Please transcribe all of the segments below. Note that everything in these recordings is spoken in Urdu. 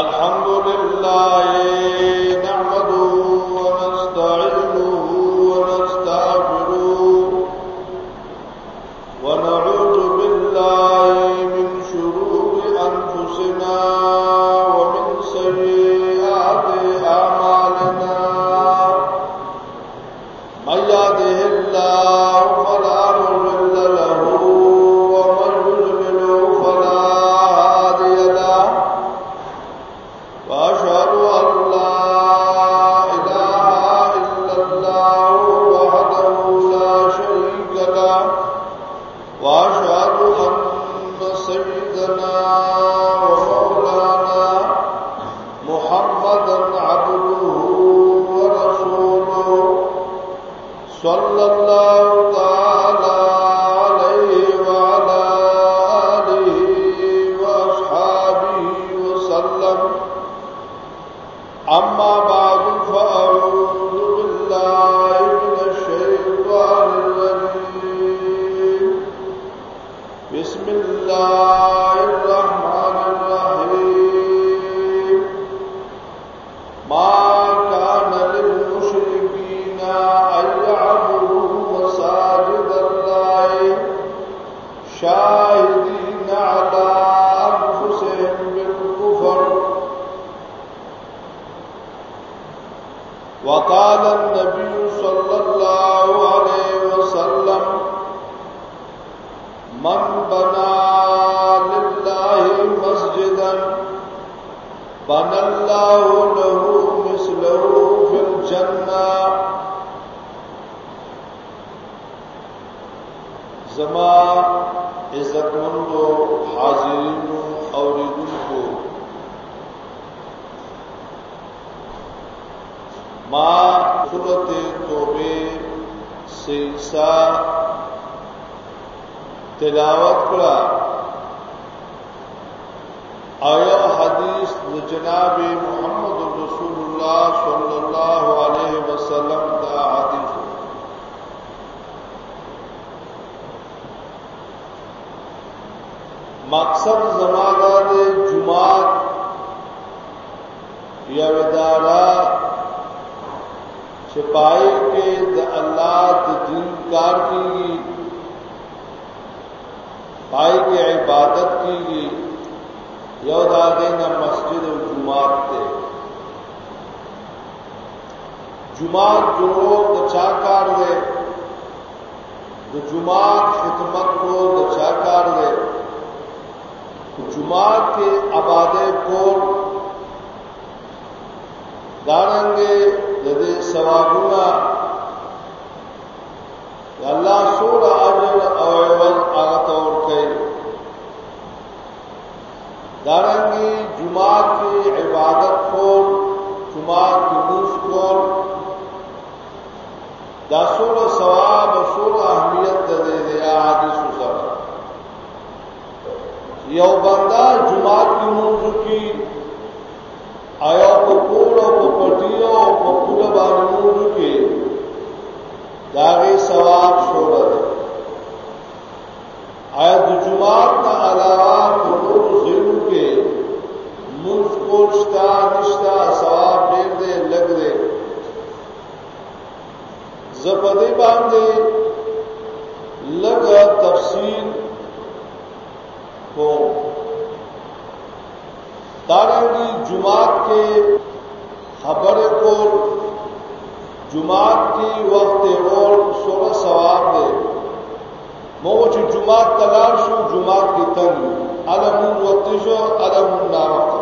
الحمد بنى الله له مثله في الجنة. زما عزت مندو حاضرین اوریدونکو، ما صورت توبے سلسا تلاوت کړه. آیا حدیث جناب محمد رسول الله صلی الله علیه وسلم دا حدیث مقصد زمانہ د جمعات یا ودارا چھپائی کے د اللہ د دین کار کی گی پائی کے عبادت کی گی یود آگے نہ جماعت تھے۔ جماعت جو دچا کار دے جماعت خدمت کو دچا کار دے جماعت کے آبادے کو دارنگے ددے ثوابنا اللہ سور اجر او عوض آغت اور کئی دارنگی جماعت عبادت کو جماعت کی موس کو دا سور ثواب سور اہمیت دے دیا حدیث سر یو بندہ جماعت کی موضوع کی آیا په کور او په پټیو او په پوره باندې موږ کې داغه ثواب شوړه ده آیا د جمعات نه علاوه په نور زینو کې موږ کوشتا نشتا ثواب ډېر دی لګ دی زپدې باندې لګ تفصیل کو۔ دارنگی جماعت کے خبر کو جماعت کی وقت اور سولہ ثواب دے۔ موچ جماعت تلار شو، جماعت کی تنگ۔ علم وقت شو علم ناوقت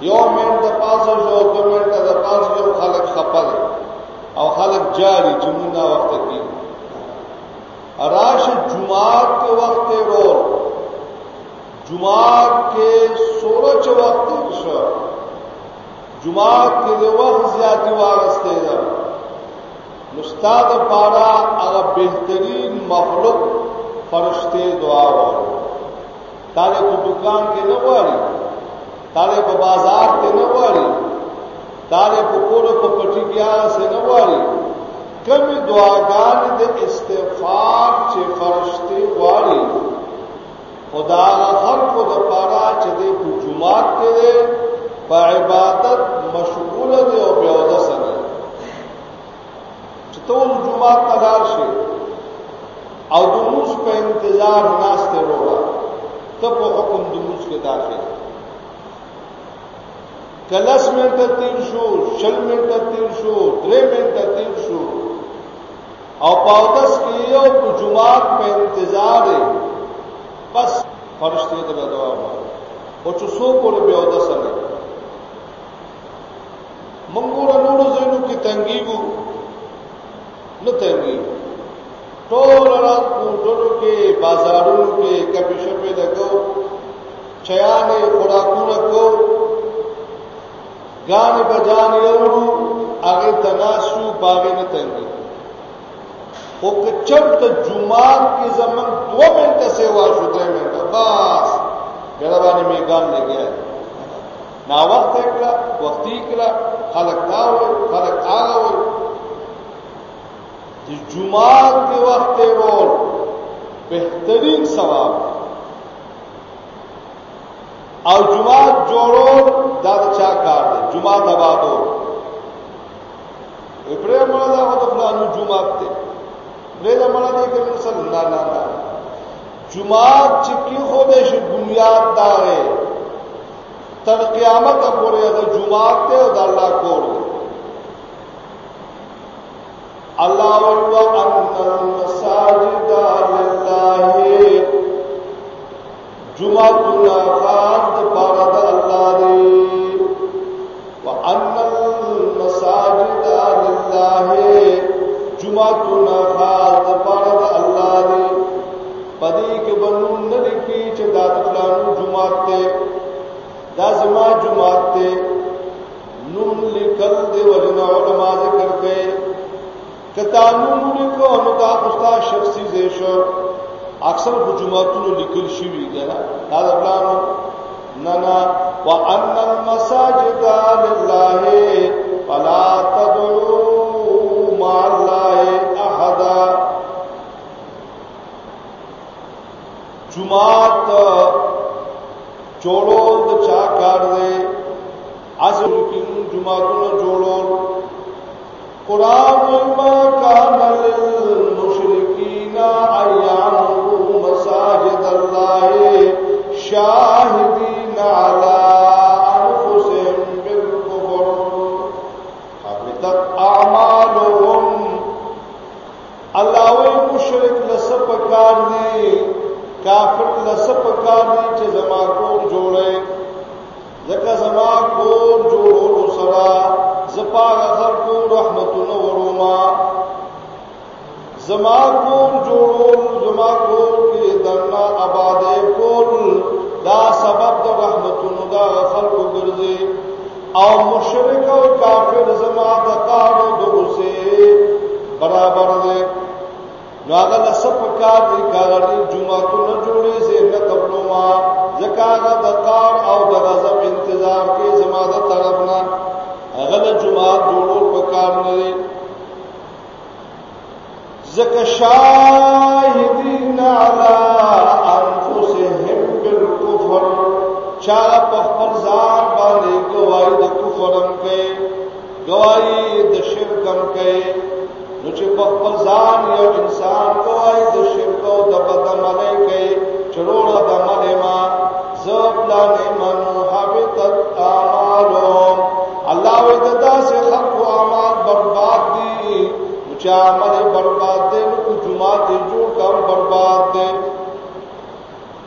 یو منٹ د پاس شو دو منٹ د پاس شو خلق خپل. او خلق جاری جمعنا وقت کی. راش جماعت کے وقت اور جمعات کے سورج وقت شو. جمعات کے دے وقت زیادی وارستے دا. مستاد پارا اگر بہترین مخلوق فرشتے دعا ہو تارے کو دکان کے نواری تارے کو بازار ته نه کے نواری تارے کو کوڑ کو پٹی گیا سے نواری کمی دعاگان دے استغفار چے فرشتے واری۔ خدا ہر کو د پارا چې د جمعات کې ده په عبادت مشغول دی او بیا د سره چې ټول جمعه تلار شي او د موس په انتظار ناشته وروړه ته په حکم د موس کې داخل۔ کلس منټه تیر شو شل منټه تیر شو درې منټه تیر شو او پاودس کې یو په جمعه په انتظار دی بس فرشتي ته دعا وکړه او چې څو پورې بیا د سره منګور نور زینو کې تنګي وو نو تنګي ټول رات کوټو کې بازارونو کې کپی شپې لګو چیانې خوراکونه کو غان بجان یورو هغه تناسو باغې نه تنګي او کچر ته جمعه کې زمون 2 منټه سیوا شو 3 منټه بس ګربانې میګان لګیا نا وخت کړه وختي کړه خلق دا خلق هغه وي چې جمعه کې وخت ورول بهترین ثواب۔ او جمعه جوړول دا چا کار دی جمعه تبادو پرې مولا دا هو د فلانو جمعه ته پرې دا مولا دې کې صلی الله علیه جمعه چې کی خو به شي بنیاد دا ہے تر قیامت پورې د جمعه ته او د الله کور الله او ان المساجد لله جمعه خاص د پاره د الله دی وان المساجد لله جمعه خاص د پاره د الله دی پدې کې بنون نه لیکي چې دا د فلانو جمعه ته دا زما جمعات ته نوم لیکل دی ولنا علماء ذکر کړي کتا نوم لیکو نو دا خوستا شخصي زیشو۔ اکثر په جمعاتونو لیکل شوی یعنی دی دا دا پلانو. ننا وان المساجد لله فلا تدعوا مع الله احد جمعات جوړول د چا کار دی؟ اصل کې جمعهونو جوړول قران ما کان للمشرکین شاهدین علی انفسهم بالکفر حبطت اعمالهم الله وی مشرک لسب کار دی کافر لسپ کار دی چې زما کور جوړه ځکه زما کور جوړولو سره زپا غفر کو رحمتونو وروما زما کور جوړول زما کور کې دنا آباد کول دا سبب د رحمتونو دا غفر کو ګرځي. او مشرک او کافر زما د کارو دوسه برابر دی نو هغه د سپ کار دی کاغړي جمعهتو نه جوړي زه نه قبلو ما زکاغه د کار او د غضب انتظار کې زما د طرف نه. هغه د جمعه جوړول په کار نه دی زکه شاهدین علی چا په خپل ځان باندې گواہی د کفرم کوي گواہی د شرکم کوي نو چې په خپل ځان یو انسان کوی د شرک او د بدعملۍ کوي چروړه د عمل ما زبلا منو حبطت اعمالهم الله وې د داسې خلق اعمال برباد دي چې عمل برباد دي نو جمعه دې جوړ کم برباد دي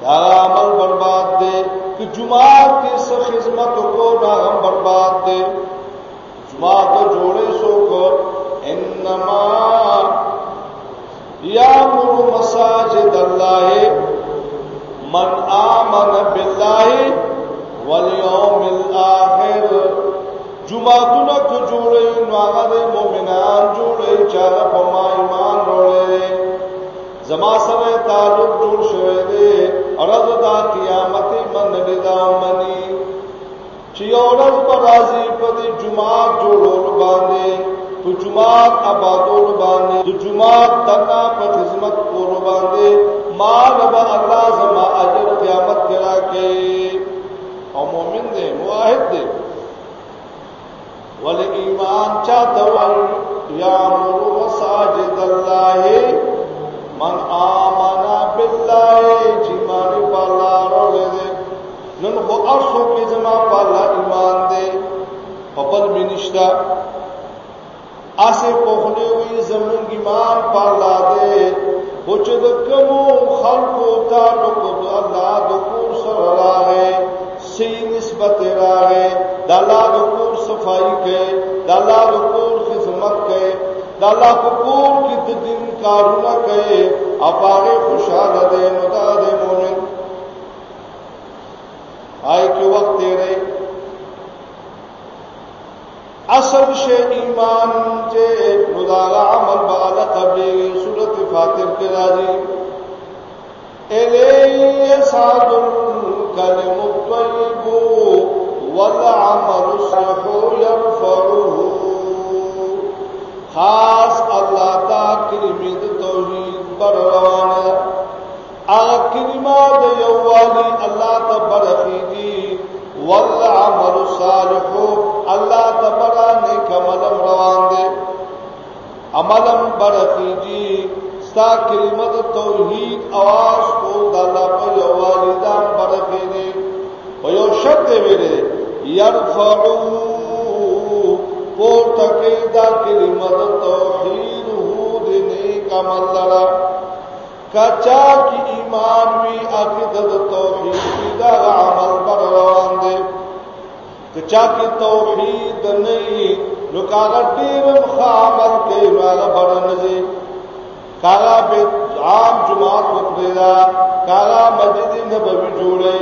دا عمل برباد دي چې جمعه کې خدمت کو دا هم برباد دي جمعه ته جوړې سو کو انما یامر مساجد الله من آمن بالله والیوم الاخر۔ جمعتونه کو جوړې نو هغه مؤمنان جوړې چې په ما ایمان وروړي زما سره تعلق جوړ شوی دی ارزو دا قیامت من دا منی چې یو ورځ په راځي په دې جمعه جوړول باندې په جمعات آبادول باندې د جمعات دنا په خدمت کول باندې ما رب الله زما اجر قیامت کرا کې او مؤمن دې موحد دې ایمان چاہتا یا مرو مساجد اللہ۔ من آمنا باللہ جیمان پالا روڑے دے۔ نن خو ارسو کی زما پالا ایمان دے۔ پپل میں نشتا آسے پوخنے ہوئی زمین ایمان پالا دے۔ کچھ دکمو خلقو تا نکو اللہ دکور سر راگے سی نسبت راگے دالا دکور صفائی کے۔ دالا دکور خدمت کے دالا دکور کی دن کارونا کے اپاگے خوشحال دے ندا دے مومن۔ آئے کے وقت تیرے اصل شے ایمان چے نداغا عمل بالا قبلی صورت فاتر کے راضی۔ الی سعد الکلم الطیب والعمل الصالح يرفعه خاص اللہ تا کلمه توحید بر روانه اغا کلمه د یووالی الله ته برخیږي والعمل الصالح اللہ تبرا نیک عملم روان دے۔ عملم برقی جی ستا کلمت توحید آواز کو دالا پر یو والدان برقی دے۔ و یو شب دے ویلے، یرفعو پور تکی دا کلمت توحید ہو دے نیک عمل کچا کی ایمان وی عقیدت توحید دا عمل بر روان دے۔ کچا کی توحید نہیں نو کاغا ډیر مخامل کې راغ بڑنځي کاغا به عام جماعت جمعات وکړه کاغا مسجد نبوي جوړه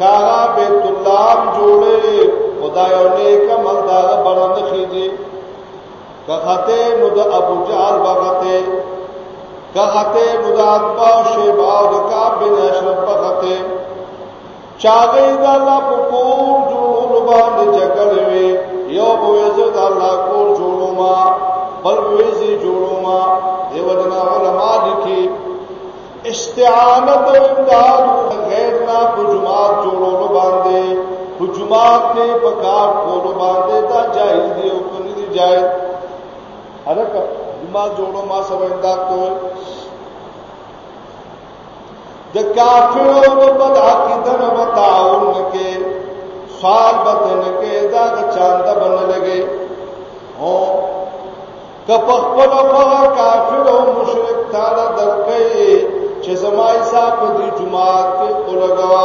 کاغا بیت الله جوړه خدای او نیک عمل دا بڑند خيږي کخته نو د ابو جهل بغته کخته نو د اتبا شیبا او د کعب بن اشرف بغته چاغې دا الله په کور جوړولو باندې جګړې یو بوځه دا الله کور جوړو ما، بل بوځي جوړو ما۔ دیو جنا علماء لیکي استعانت او امداد غیر نه په جماعت جوړولو باندې په جماعت کې پکار کولو باندې دا جایز دی او کني دی جایز هرکه جماعت جوړو ما سره امداد کوي د کافرو په بد عقیده نه تعاون کې سوال بدن کې دا چاند بن لګي هو کپ خپل په کافرو مشرک تعالی درکې چې زمای صاحب دې جمعات کې اولګوا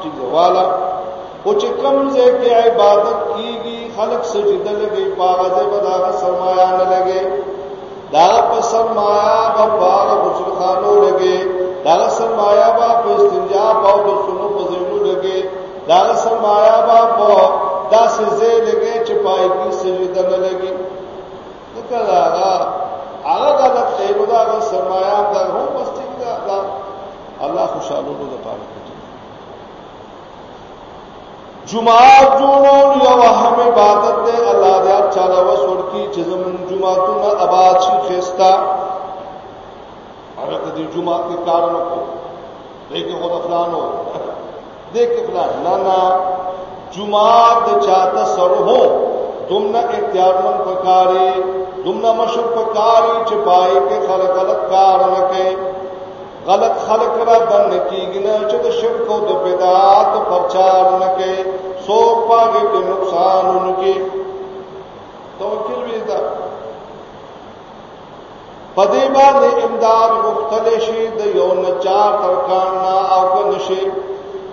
چې والا۔ او چې کوم ځای کې عبادت کیږي خلق سجده لګي پاغه بداغه سرمایا نه لګي دا په سرمایا په باغ غسل خانو لګي دا سرمایا په استنجا په د سونو په زینو لګي دا سرمایا په داسې زه لګي چې پای کې سجده نه لګي کله هغه هغه غلط دی نو دا سرمایا دا هو مستیک الله خوشاله نو د پاره جمعات جوړول یو اهم عبادت اچھا دی الله دې اچھا دا وسور کی چې زمون جمعاتونه آباد شي خستا هغه دې جمعات کې کار نه کو۔ دغه خود فلانو دغه فلان نه نه جمعات چاته سره هو تمنا اختیار من پکاري تمنا مشر پکاري چې پای کې خلق غلط کار نه غلط خلق را دن کیږي نه چې د شرک او د بدعات پرچار نه کوي سو پاګه کې نقصان ونکي توکل وی دا۔ پدې باندې امداد مختلف شي د یو نچار ترکان نا او کو نشي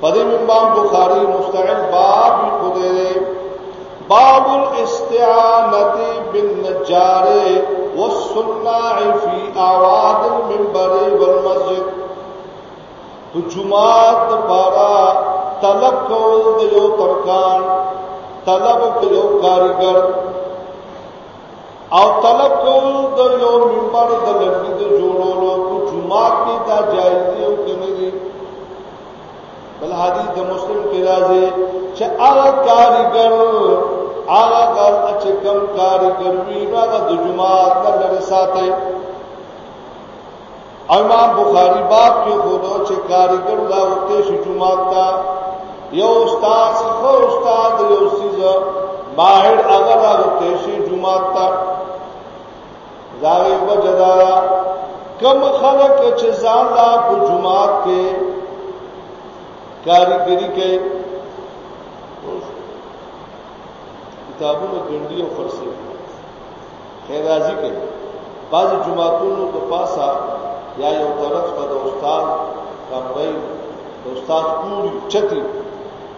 پدې امام بخاری مستعل باب خدای باب الاستعانه بالنجار والصناع في اعواد المنبر والمسجد۔ جمعات پارا طلب کول د یو ترکان، طلب یو کاریګر او طلب کول د یو منبر د لګي د جوړولو په جمعات کې دا جایز دی او کنه بل حدیث د مسلم کې راځي چې هغه کاریګر هغه کار چې کم کاریګر وی هغه د جمعات نه لري ساتي امام بخاری باب کې خودو چې کاریګر لا وته شي جمعات تا یو استاد خو استاد یو سیزه ماهر اگر هغه ته شي جمعات تا زاغی وجدارا کم خلق چې ځان لا په جمعات کې کاریګری کوي کتابونو ګنډي او خرڅي خیرازي کوي بعض جمعاتونو په پاسا، یا یو طرف ته د استاد کمرې د استاد پوری چتی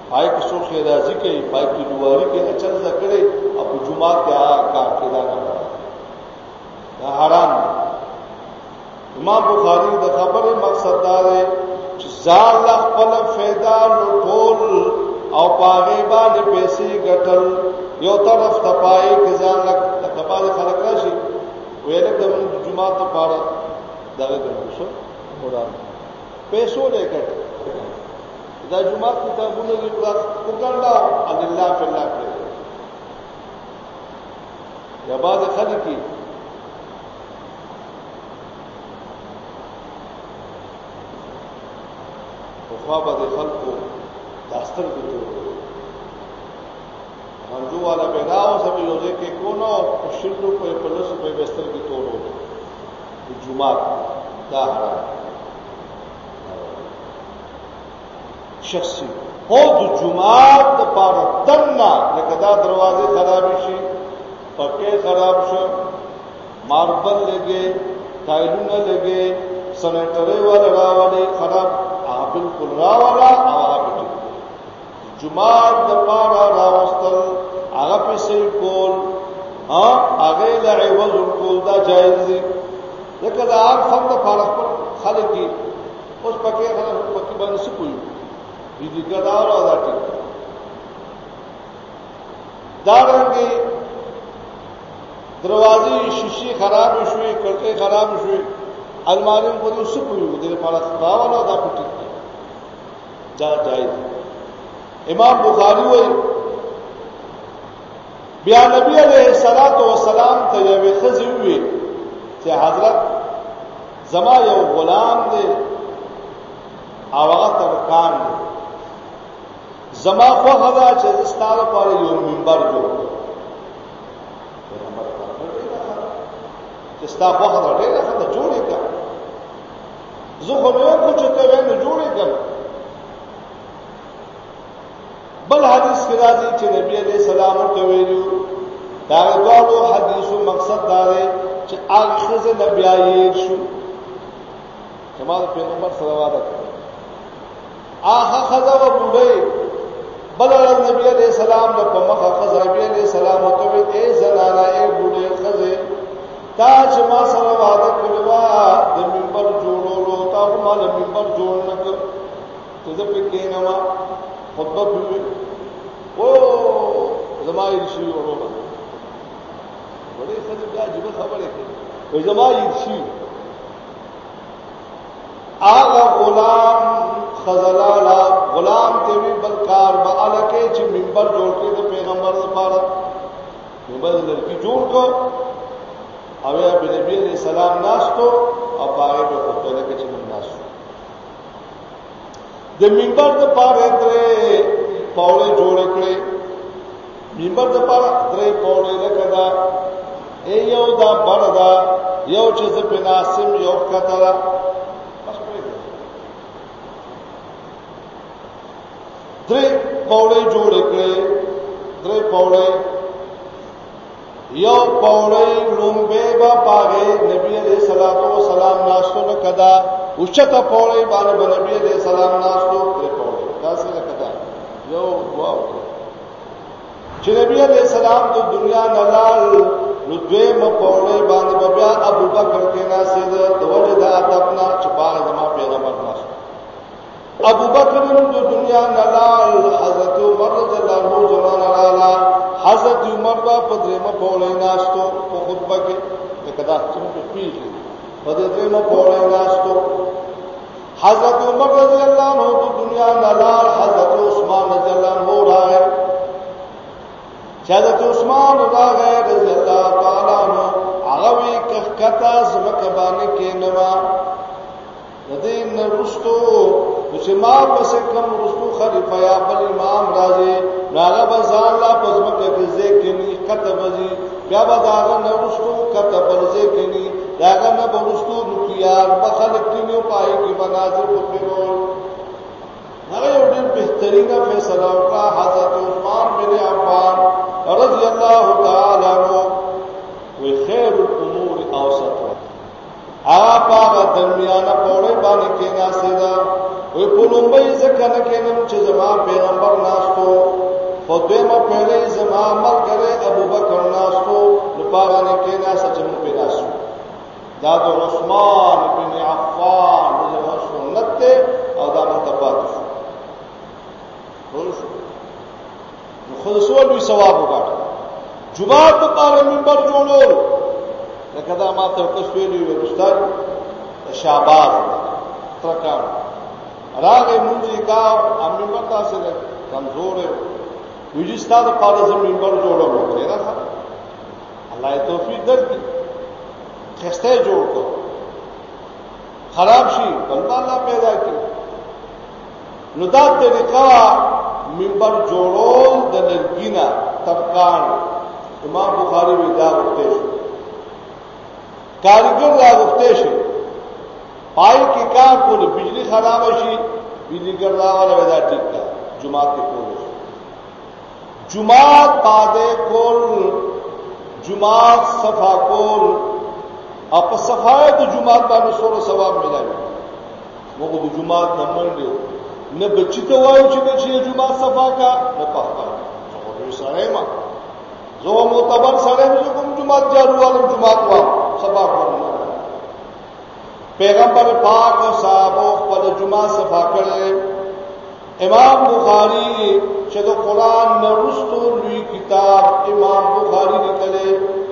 پای کې څو خیرازي کوي پای کې دواري کې اچل اچھا ذکرې او په جمعات کې آ کار کېدا نه دا حرام امام بخاری د خبره مقصد دا دی چې زال خپل فایده لټول او پاغه باندې پیسې ګټل یو طرف ته پای کې لک تکبال خلک راشي ویل د جمعه ته پاره دغه د شو؟ قرآن پیسو نه کټ دا جمعه کتابونه دې پورا وګڼلا ان الله فی الله کړی یا بعد خلک خوا به خلکو داستر کې جوړ منجو والا پیدا او سب یو ځای کې کو نو شلو په پلوس بستر کې توړو د جمعات دا حرام۔ شخصي او د جمعات د پاره دنا لکه خراب شي پکې خراب شو ماربل لګي ټایلونه لګي سنټرې والا راوړي خراب۔ هغه بالکل راوړا هغه جمعات د پاره راوستل هغه پیسې کول ها هغه له عوض کول دا جایز دي لکه دا هر فند پاره خپل خلک دي اوس پکې خلک پکې باندې څه کوي دې دې ګدار او دا ټیک دا رنګي دروازې شیشې خراب شوې کړکۍ خراب شوې الماری په دې څه کوي دې لپاره راواله دا پټ دا جایز امام بخاری وایي بیا نبی علیہ الصلات والسلام ته یو خزی وی چې حضرت زما یو غلام دی او هغه ترکان دی. زما خو هدا چې ستاره پر یو منبر جوړ چې ستا خو هدا ډېر ښه جوړې کا زه خو نو کو چې ته نه جوړې کړم بل حدیث کې راځي چې نبی عليه السلام ورته ویلو دا غواړو حدیثو مقصد دا دی چې هغه نبی آیې شو۔ جماعت پیغمبر صلی الله علیه وسلم۔ هغه خزه و بوډۍ بل نبی عليه السلام د په مخه خزه نبی عليه السلام ته وی، اے زنانه اے بوډۍ خزه تا چې ما سره وعده کړو د منبر جوړولو تا ما د منبر جوړ نه کړ ته زه په کې نه خطبه کوي او زمای شي ورو وړي خدای بیا جبه خبره کوي وای زمای شي آغا غلام خزلالا غلام ته وی بلکار با الکه چې منبر جوړ کړي د پیغمبر لپاره منبر لري جوړ کو۔ او یا نبی علیہ السلام ناستو او پاره په خطبه کې چې ناستو د منبر د پاره درې پاوله جوړ کړي منبر د پاره درې پاوله لکه دا ای یو دا بردا یو چې ز په ناسم یو کتلا درې پاوله جوړ کړي درې پاوله یو پاوله لومبه با پاغه نبی علیہ الصلوۃ والسلام ناشته کدا اوچته پوړې باندې نبی عليه السلام ناشتو پرې پوړې دا څه کدا یو دعا چې جی نبی عليه السلام د دنیا نلال نو دوی م پوړې باندې بیا ابو بکر کې ناسید د وجه د ادب نه چپاله زما پیغمبر ناشتو ابو بکر د دنیا نلال حضرت عمر رضی الله عنه زمانہ رالا حضرت عمر با په درې م پوړې ناشتو په خطبه کې کدا څنګه پیږي په دې پوره ناشتو حضرت عمر رضی الله عنه د دنیا نلال حضرت عثمان رضی الله عنه راغی حضرت عثمان راغی رضی الله تعالی عنہ. هغه وی کښکتا زمکه باندې کې نوا د دې نرستو چې ما پس کم رستو خلیفہ یا بل امام راځي راغه بازار لا پس کې ځکه نه کته بزي بیا به داغه نه ورستو کته بلځه کینی داغه نه ورستو نو کیار په خلک کینیو پای کی مناظر په پیرول هغه یو ډېر بهترینه فیصله وکړه حضرت عثمان بن عفان رضی الله تعالی عنہ وی خیر الامور اوسطها آپ آغا درمیانه پوڑے بانے کینا سیدا وی پلومبئی زکا نکینم چه زمان پیغمبر ناستو خودویما پہلے زمان مل کرے ابو بکر ناستو نپارانے کینا سچمو پیداسو دادو عثمان بن عفان زمان سنت تے او دا متفاتو شو ټول شو نو خود سوال وی ثواب وکړه جمعه ته پاره منبر جوړول لکه دا ما ته تاسو ویلي وي استاد شاباز ترکان۔ راغه مونږی کا ام منبر تاسو له کمزور ویجی ستاسو پاره منبر جوړول کړی را الله توفیق درکړي خسته جوړ کو۔ خراب شي بلدا الله پیدا کړي نو دا طریقہ منبر جوړول د لرګینا ترکان امام بخاری وی دا وخته شو کارګر دا وخته شو پای کې کار کول بجلی خراب شي بجلی ګرځا والا ودا ټیک کا جمعه کې کول۔ جمعه پاده کول جمعه صفا کول۔ اپ صفای د جمعه باندې سور ثواب ملایي موږ د جمعه نمبر دیو نه بچی ته وایو چې بچی جمعه صفا کا نه پخپا څو سره ما زه معتبر سره مې کوم جمعه جارو والم جمعه وا صفا کوم پیغمبر پاک او صحابه خپل جمعه صفا کړل امام بخاری چې د قران نورستو لوی کتاب امام بخاری لیکلې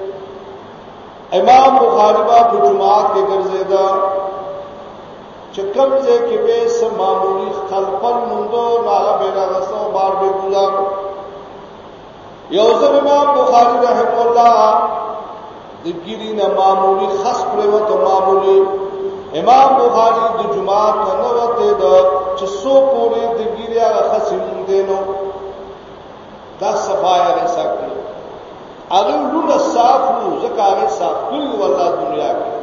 امام بخاری با په جمعات کې ګرځیدا چې کوم ځای کې به سم معمولی خلقن مندو هغه به راغسو بار به ګزار یو ځل امام بخاری رحم الله د ګیری نه معمولی خاص کړو ته معمولی۔ امام بخاری د جمعات نه وته د چې سو پورې د ګیری هغه خاصین دینو دا صفای رسکه هغه لونه صاف وو ځکه صاف کړی والله دنیا کې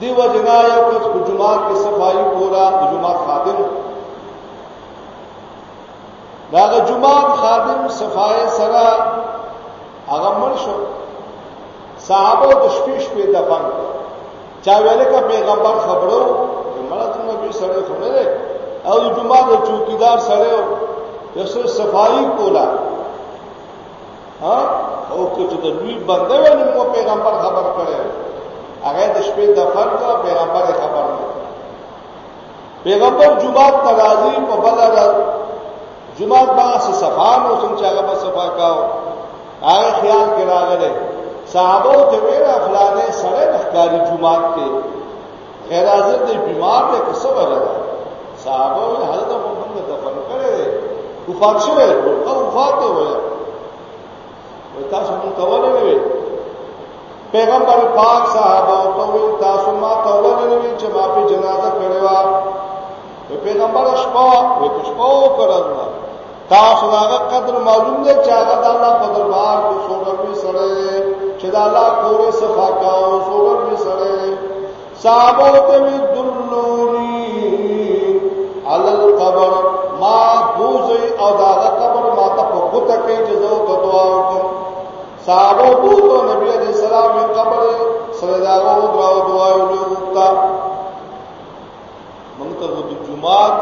دیو جنا یو کس په جمعات کې صفائی پورا د جمعات خادم دا جمعات خادم صفای سره هغه مړ شو۔ صحابه د شپې شپې دفن چا ویل کا پیغمبر خبرو مړه څنګه به سره خبره او د جمعات چوکیدار سره یو صفائی کولا ها ہاں؟ او که د لوی بنده ونه مو پیغمبر خبر کړي هغه د شپې دفن کا پیغمبر خبر نه. پیغمبر جمعات ناراضي په بل را جمعات با سه صفان او څنګه هغه په صفا کاو هغه خیال کې راغله صحابه ته ویرا فلانه سره نخکاری جمعات کې. غیر حاضر دی، بیمار دی، که څه وجه ده؟ صحابه حضرت محمد دفن کړي وفات شوه او وفات وایي تاسو مونږ کولای نه پیغمبر پاک صحابه او ته تاسو ما ته ولې نه چې ما په جنازه کړو و پیغمبر شپه و شپه کړو تاسو هغه قدر معلوم دی چې هغه د الله په دربار کې څومره به سره چې د الله کورې صفا کاو څومره به سره صحابه ته وی دلونی علی القبر، ما بوزي او دا قبر ما ته په ګوته کې چې زه ته دعا وکم۔ صحابه بوتو نبی علیہ السلام من قبر سره داغو دعا دعا یو وکتا موږ ته د جمعات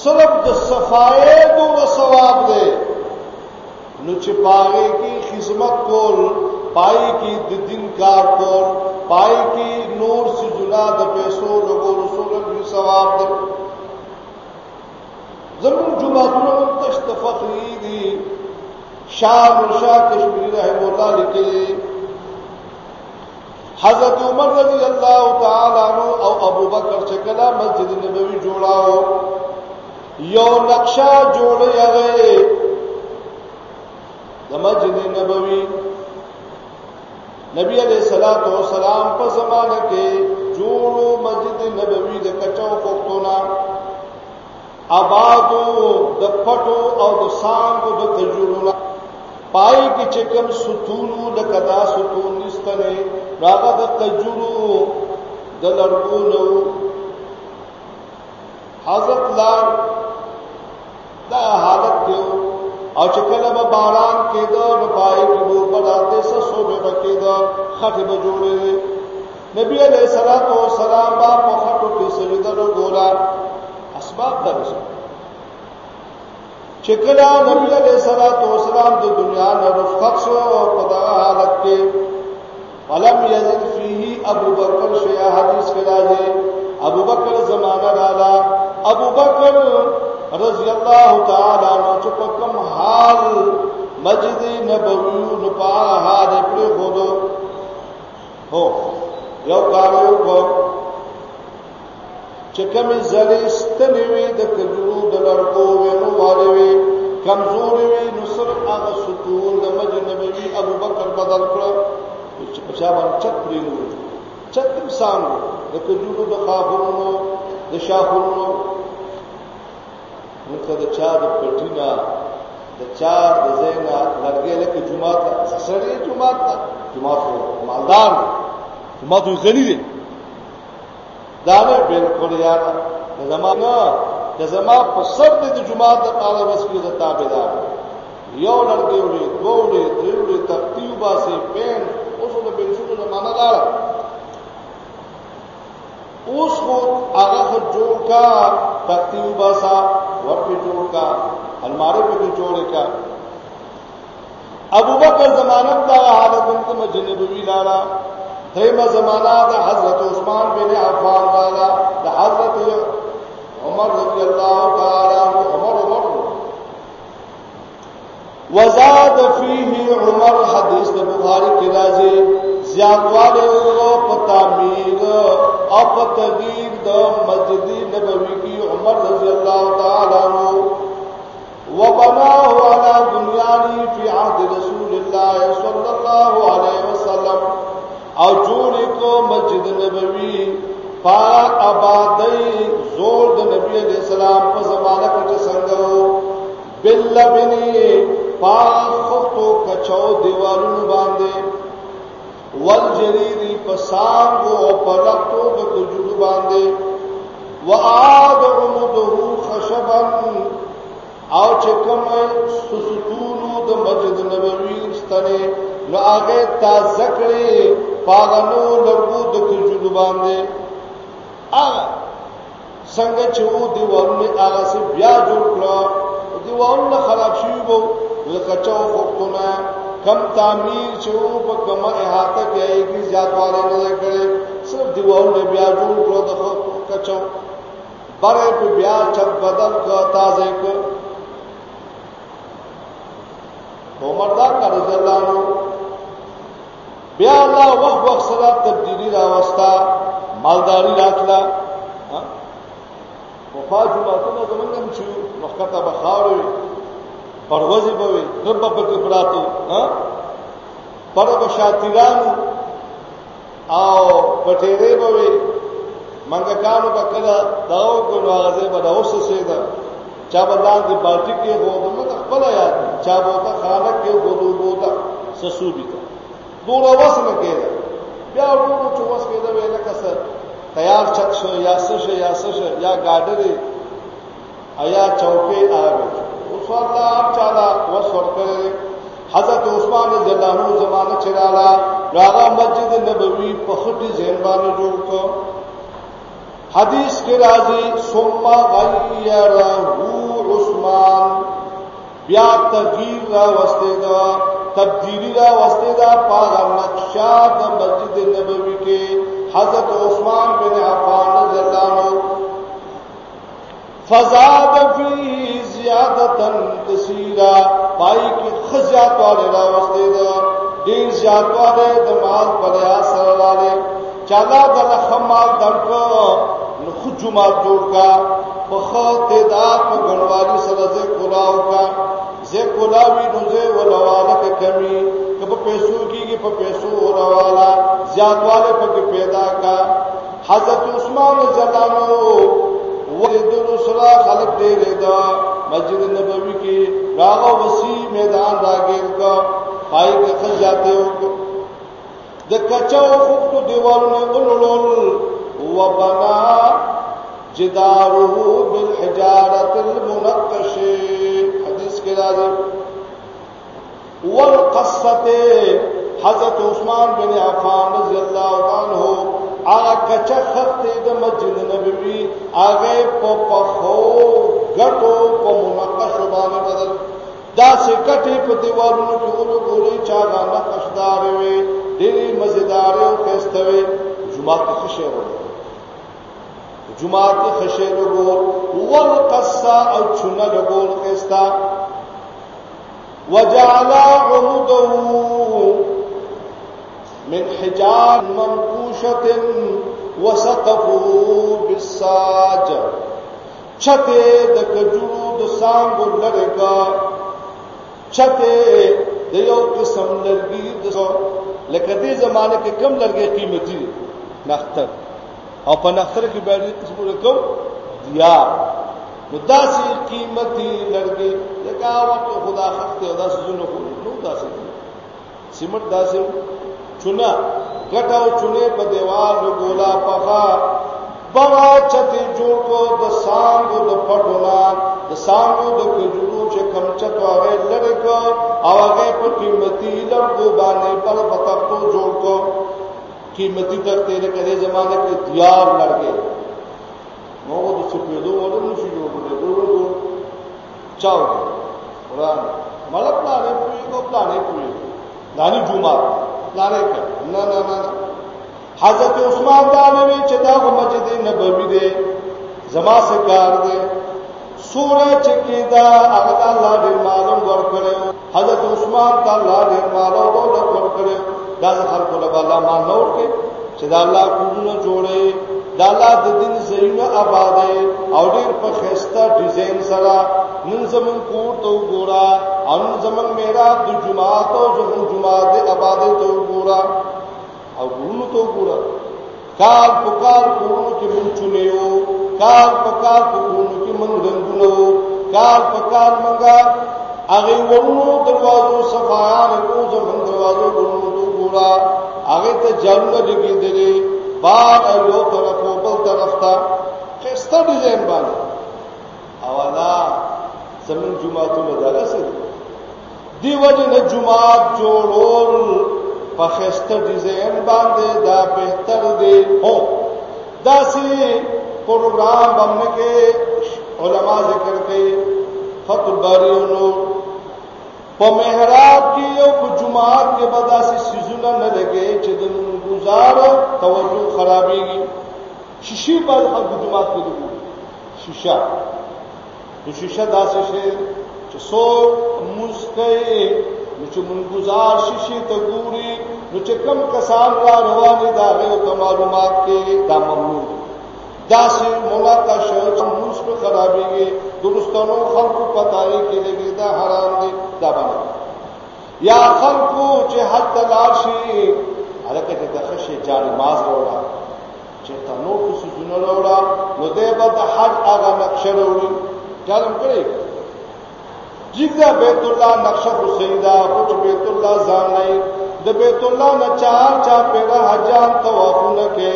صرف د صفای دو ثواب دی نو چې کی خدمت کول پای کی د کار کول پای کی نور سجنا د پیسو لګو رسول الله ثواب دی زمون جمعاتونو تشت فخری دي شاہ کشمیری رحم اللہ لکھے حضرت عمر رضی اللہ تعالی عنہ او ابو بکر چکلا مسجد نبوی جوڑاو یو نقشہ جوڑے هغه د مسجد نبوی نبی علیہ الصلوۃ والسلام په زمانه کې جوړو مسجد نبوی د کچاو کوټونا آبادو د پټو او د سانګو د کجورو پای کې چکم ستونو لکه دا ستون نستنه راغه د تجرو د لړګونو حضرت لار دا حالت کې او چې کله به باران کېدو نو پای کې وو بداته سسو به کېدو خټه به جوړې نبی علیہ الصلوۃ والسلام با په خټو کې سجده وګورا اسباب درشه چې کله نبی علیہ الصلوۃ والسلام د دنیا نه رخصت شو او په دا حالت کې ولم یزد فيه ابو بکر شیا حدیث کې راځي ابو بکر زمانہ رالا ابو بکر رضی الله تعالی عنہ چې په کوم حال مسجد نبوي نو په حال پر خودو۔ هو یو کارو کو چې کوم زلي ستنوي د کجورو د لړکو وینو والي وي. کمزوري وي نو سر هغه ستون د مسجد نبوي ابو بکر بدل کړ چې په شابه چت پرینو چت انسان د کجورو د خاورونو د شاخونو نو د چا د پټینا د چا د زینا لرګې لکه جمعه ته. سړی جمعه ته. جمعه مالدار جمعه غنی دي دا نه بالکل یار زمانہ د زما په سر د جمعه د قاله بس کې د تابعدار۔ یو لړګې وړي دوړې درې تختیو باسي پین اوس د بنشونو زمانہ دار اوس خو هغه جوړ کا تختیو باسا ور په جوړ کا، الماری په جوړ کا۔ ابو بکر زمانہ دا حالت انت مجنبوی لالا۔ دیمه زمانہ د حضرت عثمان بن عفان والا د حضرت عمر رضی الله تعالی عنہ، عمر عمر. وزاد فيه عمر، حدیث د بخاری کې راځي زیاتواله او په تعمیر او په تغییر د مسجد نبوي کې عمر رضی الله تعالی عنہ. وبناه على بنيان في عهد رسول الله صلى الله عليه وسلم. او جوړ کو مسجد نبوي پاک آبادی زور د نبی علیہ السلام په زمانہ کې څنګه بل بني پاک خطو کچو دیوالونو باندې ول جریری او پلقتو د کجورو باندې وعاد عمده خشبا او چې کوم سستونو د مسجد نبوي ستنه نو هغه تازه کړي پاغنو لرګو د کجورو باندې هغه څنګه چې و دیوالونه هغه سي بیا جوړ کړو دیوالونه خراب شي وو لکه چاو وختونه کم تعمیر چې و په کومه احاطه کې ایږي زیاتواله نه کړي صرف دیوالونه بیا جوړ کړو د کچو بره په بیا چت بدل کو تازه کو عمر دا رضی الله بیا الله وخت وخت سره تبدیلی راوستا مالداری راتلا ہاں؟ وفا جمعتونه زمونږ هم چې وخته بخاوري پروازي به وي رب په کې پراتو ها ہاں؟ پر بشاتیران او پټېره به وي منګکانو به کله داو کو نو هغه به داو څه سي دا چا بلان دی بالټي کې هو د خپل یاد چا بوته خانه کې غوډو بوته سسو دي دوه وسنه کېده بیا ورو چې وس کېده ویل کسر تیار چت شو یا سش یا سش یا گاډري ایا چوکي آوي اوس الله چالا وس ورکړي حضرت عثمان رضی الله عنه زمانه چرالا راغه مسجد نبوي په خټي ځین باندې جوړ کو حدیث کې راځي، ثم غيره عثمان. بیا تغییر را وسته دا تبدیلی را وسته دا پاغه نقشہ د مسجد نبوي کې حضرت عثمان بن عفان رضی الله عنه فزاد فی زیادتا کثیرا پای کې خزیات والے را وسته دا ډیر زیات والے د پریا سره لاله چالا د رحمت درکو نو خود جمعه جوړ کا په خاطر د په غنوالي سره کا۔ زه کولاوي نو زه ولواله کې کمی کله پیسو کیږي په پیسو وروالا زیاتواله پکې پیدا کا۔ حضرت عثمان زلانو ودونو سره خلق ډېر دا، مسجد نبوي کې راغو وسی میدان راګیر کا۔ پای کې خځاته وکړو د کچاو خفتو دیوالونه اولول وبنا جداره بالحجاره المنقش حدیث کې راځي حضرت عثمان بن عفان رضی الله عنه هغه کچا خخت د مسجد نبوي هغه په پخو غټو په منقش باندې بدل۔ دا سکټې په دیوالونو کې ورو ګولې چا غاڼه قشدار وي ډېری مزیدار او خستوي جمعه کې خشه وره جمعه کې خشه وګور ول قصا او چونه وګور خستا وجعل عمده من حجاب منقوشة وسقفه بالساج. چته د کجورو د سانګو لړګا چته د یو قسم لرګي د لکه دې زمانه کې کم لرګي قیمتي نختر. او په نختر کې به دې قسمه کوم دیا. مداسي قیمتي لرګي لکه وخت خدا خفته او داسې زونه نو داسې سیمټ داسې چونه ګټاو چونه په دیوال ګولا پخا بغا چتی جوړ کو د سانګو د پټولا د سانګو د کجورو چې کم چتو هغه لړ کو۔ او هغه په قیمتي لړګو باندې پر پتاکو جوړ کو۔ قیمتي تخته له کله زمانه کې دیار لړګي نو د سپېدو ورو نشي جوړ کړي ورو چاو قرآن ملک پلانې پوي کو پلانې پوي دانی جمعه پلانې کړ نه نه نه حضرت عثمان دا نوی چې دا مسجد نبوي دی زما سکار دی سوره چې کېدا هغه الله دې معلوم ورکړو حضرت عثمان ته الله دې معلوم دولت ورکړو دا خلکو له الله ما نور کې چې دا الله کوونه جوړي دا الله د دین زینو آباده او ډېر په خسته ډیزاین سره نن زمون کور ته وګورا ان زمون میرا د جمعه ته زمون جمعه د آباده ته وګورا او ګورونو ته وګورا کال په کال کورونو کې مونږ چونیو کال په کال کورونو کې مونږ رنگونو کال په کال مونږه هغه ورونو دروازو صفایان کو زمون دروازو ورونو ته وګورا هغه ته جنت لګیدلې باغ یو او بل طرف طرف ته خسته ډیزاین باندې اولا زمون جمعهونه دغه دی. وجه نه جمعات جوړول په خسته ډیزاین باندې دا بهتر دی هو دا سي پروګرام باندې کې علما ذکر کوي فتح الباریونو په محراب کې یو په جمعات کې بداسي سيزونه نه لګي چې د گزار توجه خرابېږي شیشې باندې خلک جمعات کې دي شیشه د شیشه داسې شي چې څو مسکې نو چې مون گزار شیشې ته ګوري نو چې کم کسان را روان دي دا غو معلومات کې دا ممنوع دا سي مولا کا شرط موږ په خرابېږي درستانو خلقو پتاي کې لګي دا حرام دي دا باندې یا خلقو چې حد تلار هغه ته د خشه جاري ماز وروړه چې تنو کو سجونه وروړه نو دې به د حج هغه نقشه وروړي چالم کړی جګدا بیت الله نقشه حسیدا کچھ بیت الله ځان نه د بیت الله نه چار چا پیرا حجان طوافونه کې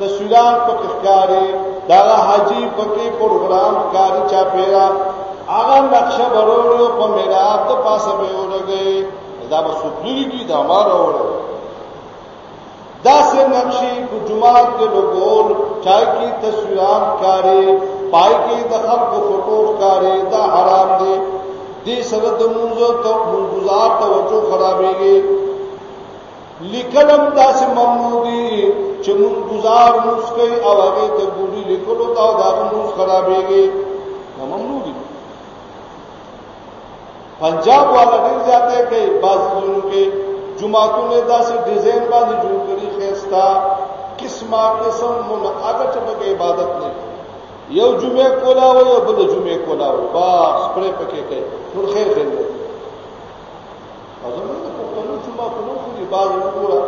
تصویرات په ښکاری دا حاجی پکې پروګرام کاری چا پیرا هغه نقشه وروړو په میراب د پاسه به ورګي دا به سپلوری دا ما وروړو دا سے نقشی کو جماعت کے لوگول، چائے کی تصویران کاری پای کې د خلکو فوټو کاری، دا حرام دي دې سره د منځو ته منځار توجه خرابېږي لیکلم داسې ممنوع دي چې منځار مسکي او هغه ته ګوري لیکلو دا د منځ خرابېږي دا ممنوع دي پنجاب والا ډیر ځاته کوي بعض ځینو کې جمعهونه داسې ډیزاین باندې جوړ کړي خيستا قسمه قسم منعقد چې عبادت نه یو جمعه کولا و یو بل جمعه کولا و باس پرې پکې کوي نور خیر خیر دی ازمن په ټولو جمعه کولا باز وګورا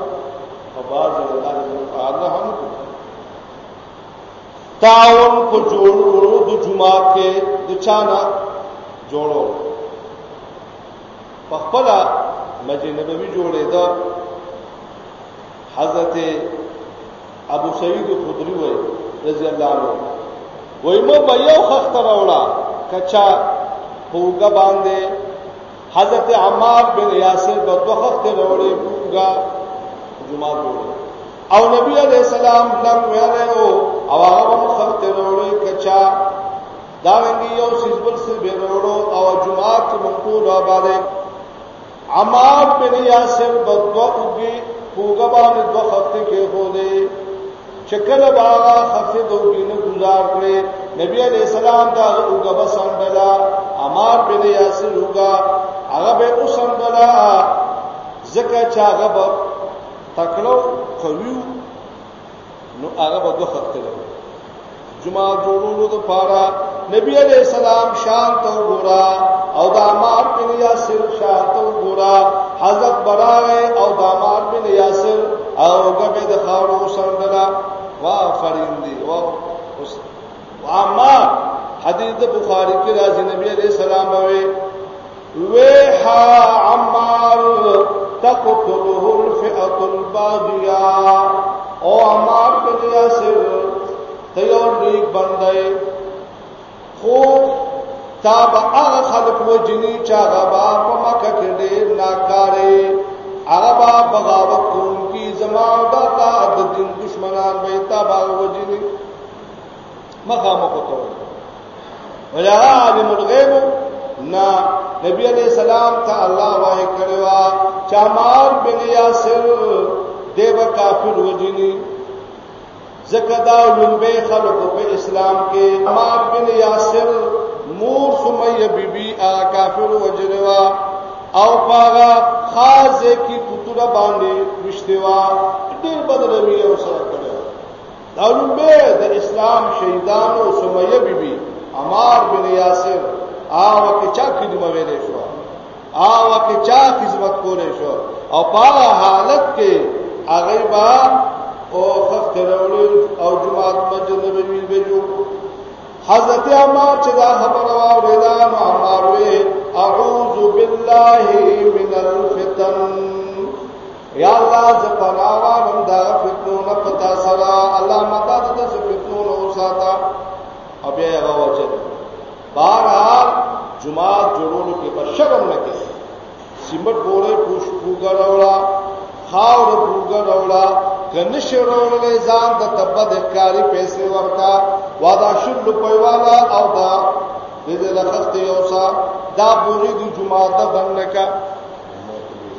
او باز الله دې الله هم کو۔ تعاون کو جوړو د جمعه کې د چانا جوړو په خپل مسجد نبوي جوړې ده حضرت ابو سعید خدری وای رضی الله عنه وای مو په یو خخت راوړه کچا پوګه باندې حضرت عمار بن یاسر په دوه خخت راوړې پوګه جمعه جوړه او نبی علیہ السلام لم ویله او هغه خخت راوړې کچا دا رنګي یو سیزبل سي به وروړو او جمعات منقول آباده عمار بن یاسر بدو اوږي پوګه باندې دو هفته کې هو دي شکل باغا خفه دوګي نه گزار کړي نبی عليه السلام دا اوګه بسندلا عمار بن یاسر اوګه هغه به وسندلا زکه چا هغه تکلو قویو نو هغه به دو هفته جمعه جوړولو د پاره نبی علیہ السلام شان تو ګورا او دامار بن یاسر شان تو ګورا حضرت براغه او دامار بن یاسر او غبه د خاورو سندلا وا فریندی وا واما حدیث بخاری کې راځي نبی علیہ السلام وې ویحا عمار تقتله الفئه الباغيه او عمار بن یاسر تیور نیک بندای خو تا با هغه خلق وجنی چا غبا په مکه کې ډېر ناکارې هغه با بغاوت کوونکی زمان دا تا د دین دشمنان به تا با وجنی مخامخ ته ولا عالم الغیب، نا نبی علیہ السلام ته الله وای کړوا چامار بن یاسر دیو کافر وجنی زکدا لنبے خلق په اسلام کې عمار بن یاسر مور سمیہ بی بی، آ کافر وجنوا او پاغا خاص کی پتوړه باندې وشتوا ډېر بدلوي او سره کړو دا لنبے د اسلام شهیدانو Sumayya be be, Ammar bin Yasir آوا کې چا خدمت ویلې شو؟ آوا کې چا خدمت کولې شو؟ او پاغا حالت کې هغه با او خفت راوړل او جمعات مسجد نبوي به جوړ حضرت عمر چې دا خبره واورېدا نو عمر وی اعوذ بالله من الفتن۔ یا الله ز پناوانم دا فتنو نه پتا سره الله مدد د فتنو نو ساته او بیا هغه وجه بهرحال جمعات جوړولو کې په شرم نه کې سیمټ بوله پوش پوګراولا خاور پوګراولا کنه شروع ځان د تبد ښکاری پیسې ورکا، وادا شل پيوالا او دا دې له لخت یوسا، دا بوري د جمعه د بنکا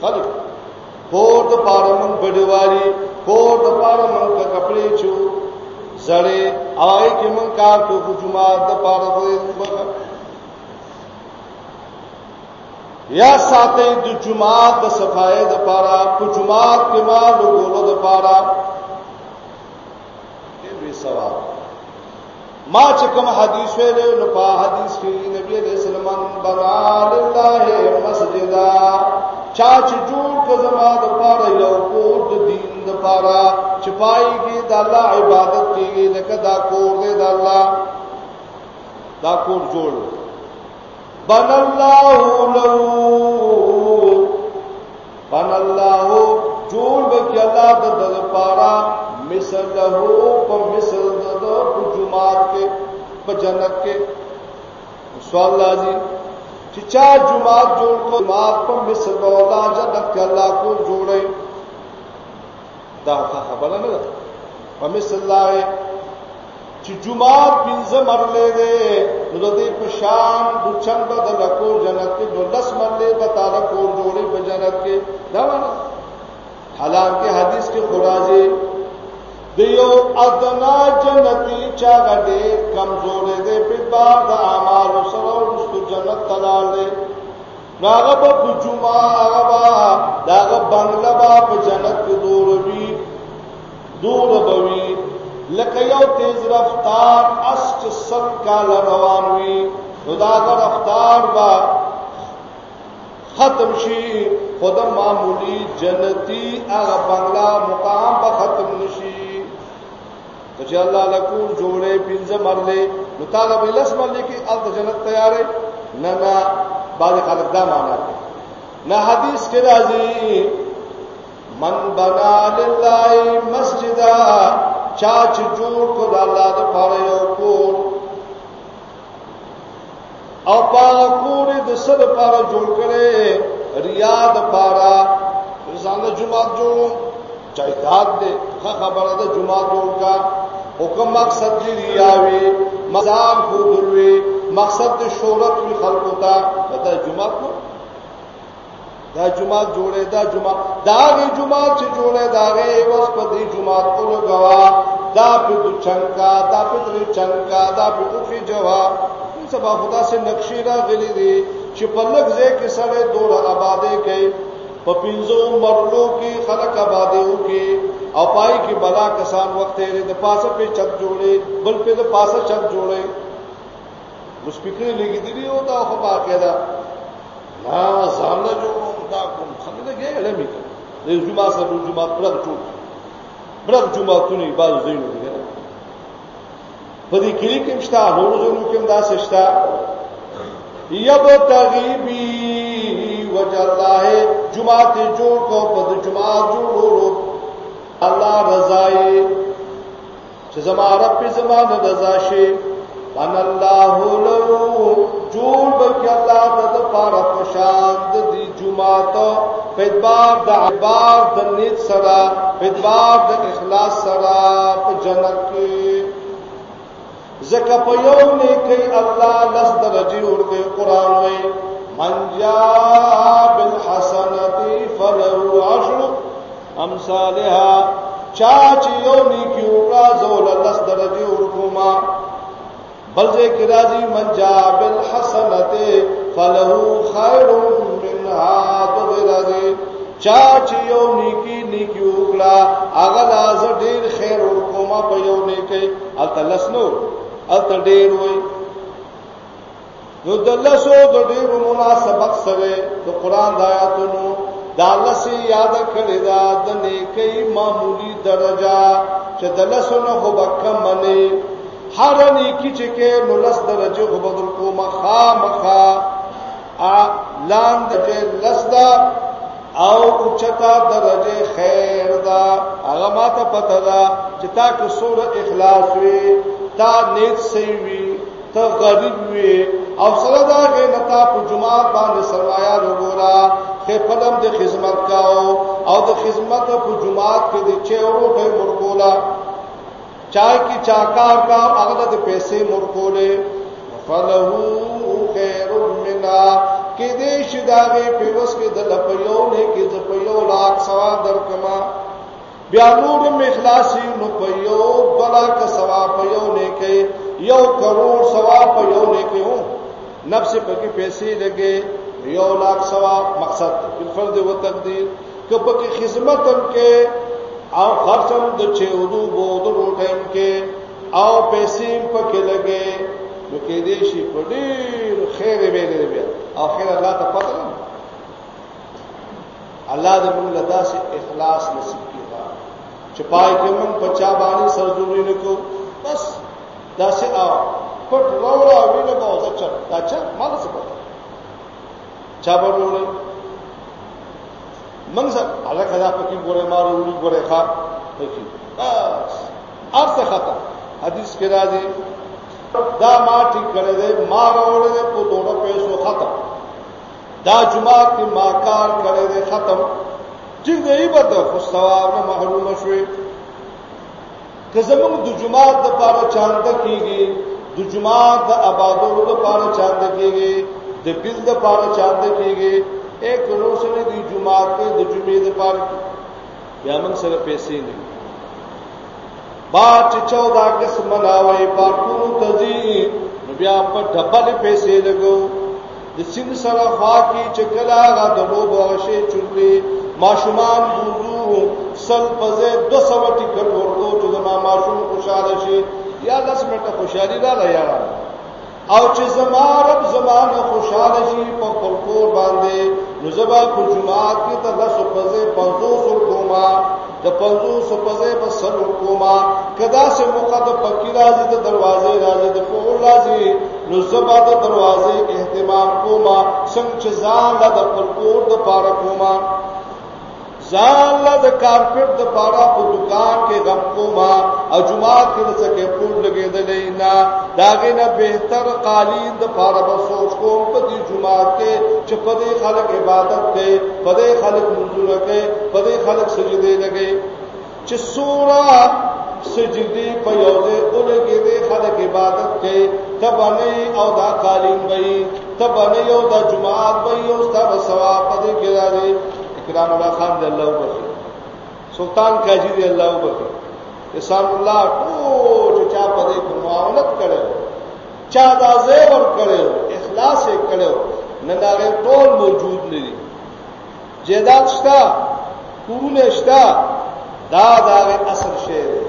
خلق، کور د پارمن بډواري کور د پارمن کا کپڑے چو زړې اوای کې مون کار کو جمعه د پاره خو یا ساتي د جمعات د صفای د پاره په جمعات کې ما لګولو د پاره دې ثواب ما چې کوم حدیث ویلو نو په حدیث کې نبی عليه السلام بنا لله مسجدا چا چې جوړ ک زما د پاره یو کور د دین د پاره چې پای کې د الله عبادت کېږي لکه دا کور دی د الله دا کور جوړ بن الله له بن الله جوړ وکي الله د د پارا، مثل له په مثل د په جمعات کې په جنت کې سوال لازم۔ چې چا جمعات جوړ کو جمعات په مثل د الله جنت کې الله کو جوړي دا خبره نه ده په مثل الله چې جمعات پنځه مرلې ده نو د دې په شان د چن بدل کو جنت کې نو مرلې به تعالی کو جوړي په جنت کې دا ونه حالانکه حدیث کې خلاصې دیو ادنا جنتی چا غډې کمزورې ده په بار د اعمال سره ورستو جنت تلال ده ناغه په جمعه هغه با داغه بنگلا په جنت کې دور وی دور بوي لکه یو تیز رفتار اس چې سل کال روان وي نو دا رفتار با ختم شي خود معمولی جنتی هغه بنگلا مقام به ختم نشي چې الله لکور جوړې پنځه مرلې نو طالب لس مرلې کې ال جنت تیارې نه نه بعض خلک دا معنا کوي نہ حدیث کے راضی، من بنا للہ مسجد چاچ جوڑ کو اللہ د پاره یو کور او پاغه کور د سر پاره جوړ کړي ریا د پاره ځان د جمعه جوړو جایداد دې خبره د جمعه جوړ کا۔ حکم مقصد دی ریاوی مزام خودلوی مقصد د شهرت وی خلقو ته دا جمعه کو؟ دا جمعه جوړه دا جمعه دا غي جمعه چې جوړه دا غي اوس په دې جمعه کو لګوا دا په چنکا، دا په دې چنکا، دا په اوفي جواب سبا خدا سے نقشی را غلی دی چې په لږ ځای کې سره دوه آبادې کوي په پینځو مرلو کې خلک آبادې وکي او پای کې بلا کسان وخت یې د پاسه په چت جوړې بل په د پاسه چت جوړې اوس فکر لګی دی او دا خو باقاعده نا ځان له جوړو دا کوم خلک دې علمي کوي د جمعه سره جمعه پر ټول برغ جمعه تونی باز زینو دي په دې کلی کې مشتا نور زونو کې دا سشتا یب تغیبی وجه الله جمعه ته جوړ کو په جمعه جوړو الله رضای چې زما رب په زمانه رضا شي ان الله له جوړ بک الله د پاره پشان د دې جمعه ته په اعتبار د عبادت د نیت سره په اعتبار د اخلاص سره په جنت کې زکه په یو نه کوي الله لس درجه ورکه قران وای من جاء بالحسنه فله عشر امثالها چا چې یو نیکی وکړه زول لس درجه ورکوما بل ذکر راځي من جاء بالحسنه فله خير منها بغیر چا چې یو نیکی نیکی وکړه هغه لاز ډیر خیر ورکوما په یو نیکی۔ التلسنو الته ډیر وای نو دلسو د ډیرو مناسبت سره د قران د آیاتونو دا لسی یاد کړی دا د نیکی معمولی درجه چې دلسو نه خو بکم منی هر نیکی چې کې نو لس درجه خو بدل کومه خامخا ا لاند چې لسدا او اوچتا درجه خیر دا هغه ماته پته دا چې تا کې سوره اخلاص وي تا نیت سی وی ته غریب وی او سره دا کې نتا په جمعات باندې سرمایا وګورا خې قدم د خدمت کاو او د خدمت په جمعات کې د چهرو په مرکولا چای کی چاکار کا هغه د پیسې مرکولې فلهو خیر منا کې دې شداغه په وس کې د لپیو نه کې د پيو لاک ثواب درکما بیا نور می اخلاصي نو په بلا کا ثواب په یو نه کې یو کروڑ ثواب په یو نه کې هو نفس په کې پیسې لګي یو لاک ثواب، مقصد فرض او تقدیر۔ کبه کې خدمت هم کې او خرچم د چودو بودو ټیم کې او پیسې په کې لګي نو کې دې شي په ډېر خیر به نه بیا۔ اخر الله ته پته الله دې موږ له داسې اخلاص نصیب کړي چې پای کې موږ پچا باندې سرجوري نکو بس دا سه او پټ راوړا وینه به اوسه چا دا چا مال څه پته چا ورولې موږ سره الله کدا پکې ګوره مارو وړي ګوره ښا پکې بس. ارڅه ختم. حدیث کې راځي دا ما ټیک کړی دی ما راوړل په دوه پیسو ختم. دا جمعه کې ما کار کړی دی ختم. چې دې به د خو ثواب نه محروم شوي که زموږ د جمعه د پاره چاند کیږي د جمعه د آبادولو د پاره چاند کیږي د بل د پاره چاند کیږي ایک کروڑ سره د جمعه کې د جمعې د پاره بیا موږ سره پیسې نه با چې 14 اگست مناوي پارکونو تزي بیا په ډبل پیسې لګو د سین سره خوا کې چې کلا غا د لوبو شي چولې ماشومان بوزو سل پزه 200 ټیکټ ورکو چې زما ماشوم خوشاله شي یا 10 منټه خوشحالي را لیا او چې زما رب زمانه خوشاله شي، په خپل کور باندې. نو زبا په جمعات کې ته 10 پزه 500 ورکوما د 500 پزه په سر ورکوما کدا سه مقدم پکی راځي، د دروازې راځي، د پور راځي، نو زبا د دروازې اهتمام کوما څنګه ځان له د کور د پاره کوما ځان له د کارپټ د پاره په دکان کې غم کوما او جمعات کې څه پور لګېدلې نه داګه نه بهتر قالین د پاره به سوچ کوم په دې جمعات کې چې په دې خلک عبادت کوي په دې خلک منځونه کوي په دې خلک سجدي لګي چې سورہ سجدي په یو ځای اولګي دې خلک عبادت کوي تبنه او دا قالین وي تبنه او دا جمعات وي او ستاسو ثواب دې کې راځي اکرام الله خان دې الله وبخي سلطان کاجی دې الله وبخي احسان الله ټول چا په دې معاونت کړو چا دا زیور کړو اخلاص یې کړو نه دا ټول موجود لري جیدات شتا کورونه شتا دا دا اصل شی دی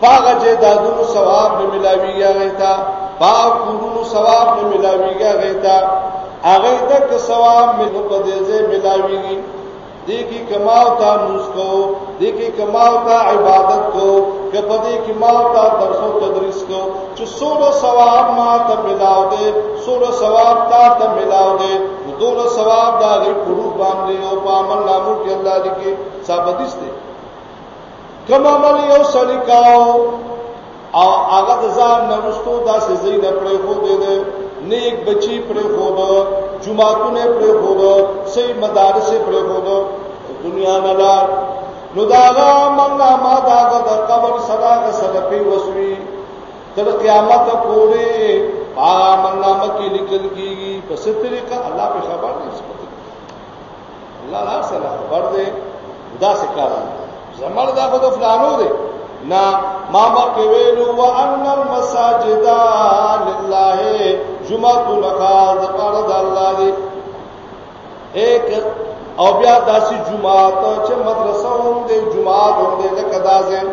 پاغه جیدادونو ثواب نه ملاویږي هغه ته باغ کورونو ثواب نه ملاویږي هغه ته هغه ته که ثواب مې په دې ځای ملاویږي دیکی کماو تا موس کو دیکی کماو تا عبادت کو کپدی کماو تا درس و تدریس کو۔ چې سوره ثواب ما ته ملاو دے سوره ثواب تا ته ملاو دے۔ دوله ثواب دا غي پړو باندې او په نامو کې الله دې کې ثابتیس دي کوم عمل یو سړی کاو او هغه د ځان نرستو دا سزي نه پړې خو دې نیک بچی پړې خو دو جمعهونه پړې خو دو صحیح مدارس پړې خو دو دنیا نه لار نو داغه منګه ما داغه د قبر صدا کا صدقې وسوي تر قیامت پورې پا منګه مکی لیکل کیږي په ستريقه الله په خبر نہیں دی الله لا سره خبر دی دا څه کار زمر دا خو فلانو دی نا ما مکه ویلو وان المساجد لله جمعه لخاز پر د الله دی ایک او بیا داسې جمعات چې مدرسه هم دې جمعات هم دې لکه دازم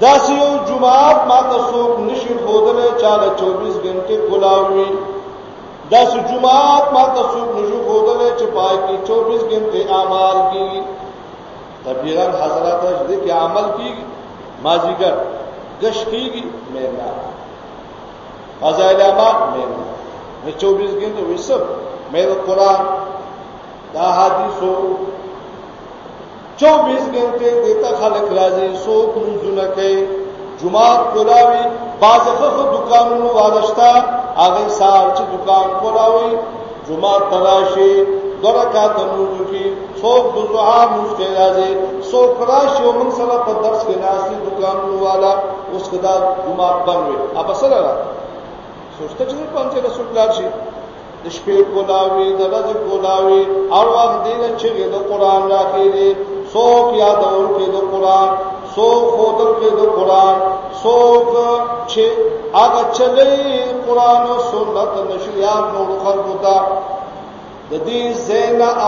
داسې یو جمعات ما ته څوک نشي خودلې چا 24 غنټه کولاوي داسې جمعات ما ته څوک نشي خودلې چې پای کې 24 غنټه اعمال کیږي تبلیغان حضرات دې کې عمل کیږي مازیګر گش کیږي مینا فضائل اعمال مینا 24 غنټه وسب مې قرآن، دا حدیثو 24 غنټه دیتا خلک راځي سو منځونه کوي جمعات کولاوي بازخه دکانونو والشتا هغه سال چې دکان کولاوي جمعات تراشي درکات موضوع کی۔ څوک د زوها مسکه راځي څوک راشي او موږ سره په درس کې ناشتي دکانونو والا اوس کدا جمعات بنوي اب سره را سوچته چې پنځه رسول الله شي د شپې کولاوي د ورځې کولاوي اروان دې نه چې د قران راخېلې څوک یادول کې د قران څوک خودل کې د قران څوک چې هغه چلې قران او سنت نشيان نور خلق تا۔ د دې زینا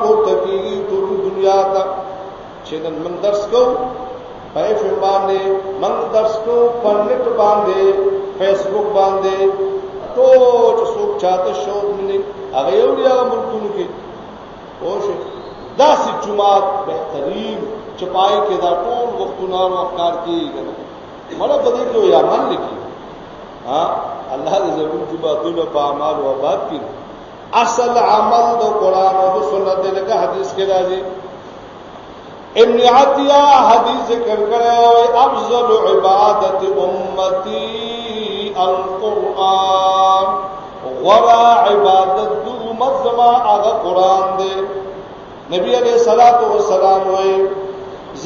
پورته کیږي ټول دنیا ته چې نن مندرس کو۔ په فلم باندې من درس کو په نت باندې فیسبوک باندې ټول څوک چاته شوق مني هغه یو دی هغه ملکونو کې اوشه داسې جمعات بهترین چپای کې دا ټول وختونه او افکار کیږي مړه بدې کې یا من لکی ها ہاں، الله دې زموږ جمعاتونه په اعمال او آباد کړي اصل عمل د قران او سنت دغه حدیث کې راځي ابن عطیہ حدیث ذکر کړو افضل عبادت امتی القرآن. غرا عبادت دو امت زما هغه قرآن دی نبی علیہ الصلات والسلام وې